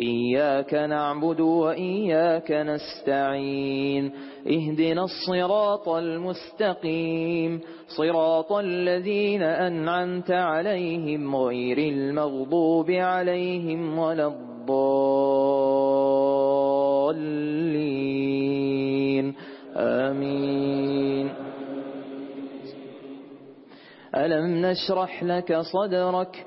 إياك نعبد وإياك نستعين اهدنا الصراط المستقيم صراط الذين أنعمت عليهم غير المغضوب عليهم ولا الضالين آمين ألم نشرح لك صدرك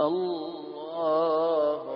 الله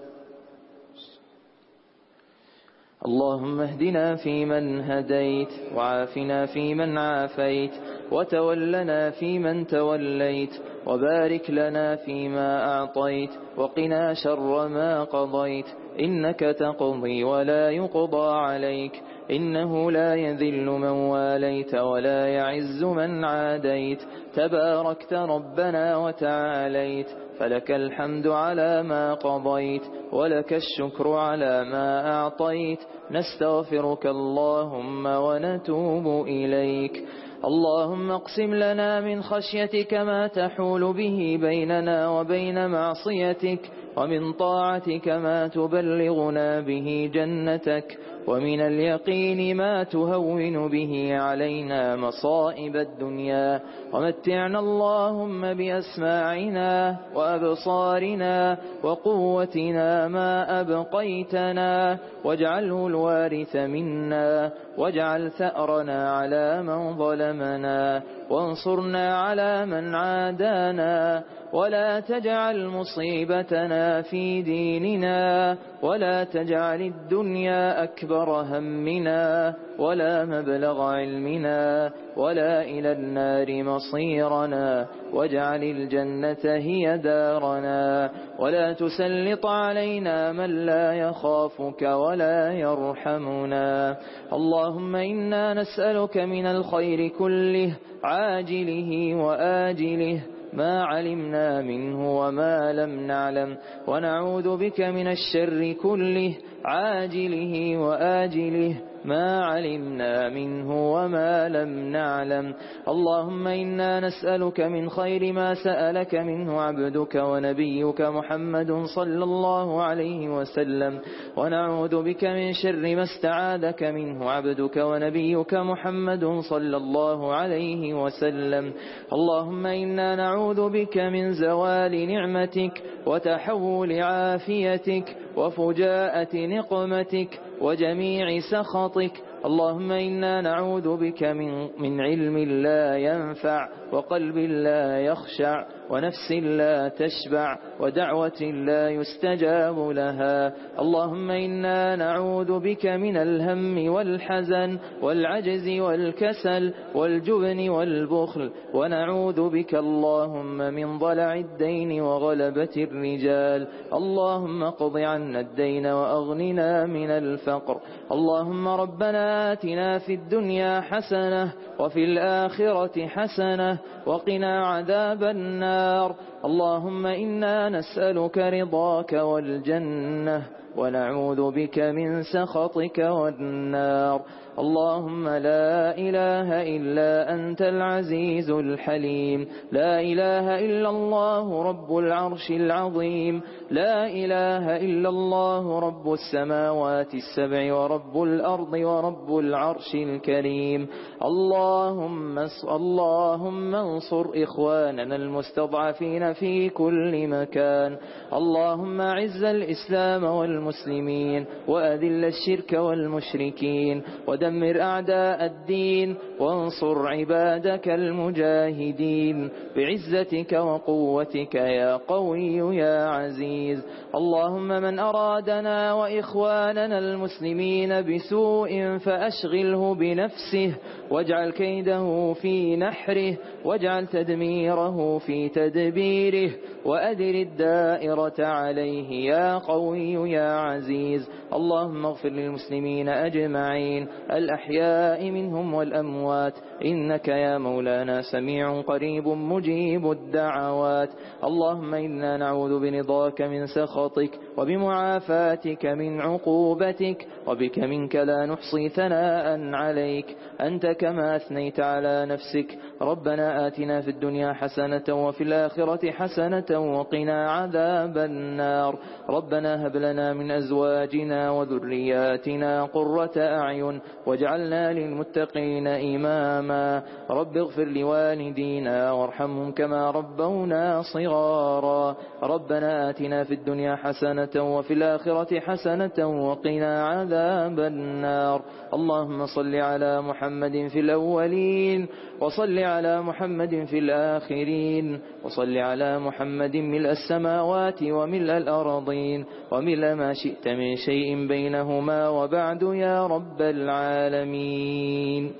اللهم اهدنا فيمن هديت وعافنا فيمن عافيت وتولنا فيمن توليت وبارك لنا فيما أعطيت وقنا شر ما قضيت إنك تقضي ولا يقضى عليك. إنه لا يذل من واليت ولا يعز من عاديت. تباركت ربنا وتعاليت. فلك الحمد على ما قضيت. ولك الشكر على ما أعطيت. نستغفرك اللهم ونتوب إليك. اللهم اقسم لنا من خشيتك ما تحول به بيننا وبين معصيتك. ومن طاعتك ما تبلغنا به جنتك ومن اليقين ما تهون به علينا مصائب الدنيا ومتعنا اللهم بأسماعنا وأبصارنا وقوتنا ما أبقيتنا واجعله الوارث منا واجعل ثأرنا على من ظلمنا وانصرنا على من عادانا ولا تجعل مصيبتنا في ديننا ولا تجعل الدنيا أكبر همنا ولا مبلغ علمنا ولا إلى النار مصيرنا واجعل الجنة هي دارنا ولا تسلط علينا من لا يخافك ولا يرحمنا اللهم إنا نسألك من الخير كله عاجله وآجله ما علمنا منه وما لم نعلم. ونعوذ بك من الشر كله عاجله وآجله. ما علمنا منه وما لم نعلم. اللهم إنا نسألك من خير ما سألك منه عبدك ونبيك محمد صلى الله عليه وسلم. ونعوذ بك من شر ما استعاذك منه عبدك ونبيك محمد صلى الله عليه وسلم. اللهم إنا نعوذ بك من زوال نعمتك وتحول عافيتك وفجاءة نقمتك وجميع سخطك اللهم إنا نعوذ بك من, من علم لا ينفع وقلب لا يخشع ونفس لا تشبع ودعوة لا يستجاب لها. اللهم إنا نعوذ بك من الهم والحزن والعجز والكسل والجبن والبخل. ونعوذ بك اللهم من ضلع الدين وغلبة الرجال. اللهم قض عنا الدين وأغننا من الفقر. اللهم ربنا آتنا في الدنيا حسنة وفي الآخرة حسنة وقنا عذاب النار اللهم إنا نسألك رضاك والجنة ونعوذ بك من سخطك والنار. اللهم لا إله إلا أنت العزيز الحليم. لا إله إلا الله رب العرش العظيم. لا إله إلا الله رب السماوات السبع ورب الأرض ورب العرش الكريم. اللهم, اللهم انصر إخواننا المستضعفين في كل مكان. اللهم عز الإسلام والمسلمين وأذل الشرك والمشركين ودمر أعداء الدين وانصر عبادك المجاهدين بعزتك وقوتك يا قوي يا عزيز. اللهم من أرادنا وإخواننا المسلمين بسوء فأشغله بنفسه واجعل كيده في نحره واجعل تدميره في تدبيره غيره وأدر الدائرة عليه يا قوي يا عزيز. اللهم اغفر للمسلمين أجمعين. الأحياء منهم والأموات. إنك يا مولانا سميع قريب مجيب الدعوات. اللهم إنا نعوذ بنضاك من سخطك وبمعافاتك من عقوبتك وبك منك لا نحصي ثناء عليك. أنت كما أثنيت على نفسك. ربنا آتنا في الدنيا حسنة وفي الآخرة حسنة وقنا عذاب النار. ربنا هب لنا من أزواجنا وذرياتنا قرة أعين واجعلنا للمتقين إماما. رب اغفر لوالدينا وارحمهم كما ربونا صغارا. ربنا آتنا في الدنيا حسنة وفي الآخرة حسنة وقنا عذاب النار. اللهم صل على محمد في الأولين. وصل على محمد في الآخرين وصل على محمد ملء السماوات وملء الأرضين وملء ما شئت من شيء بينهما وبعد يا رب العالمين.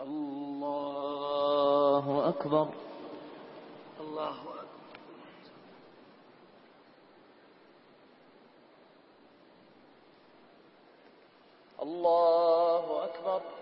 الله أكبر. الله أكبر. الله أكبر.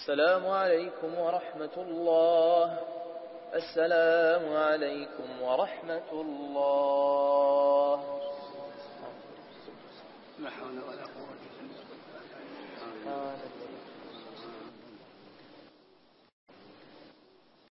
السلام عليكم ورحمة الله. السلام عليكم ورحمة الله. لا حول ولا قوة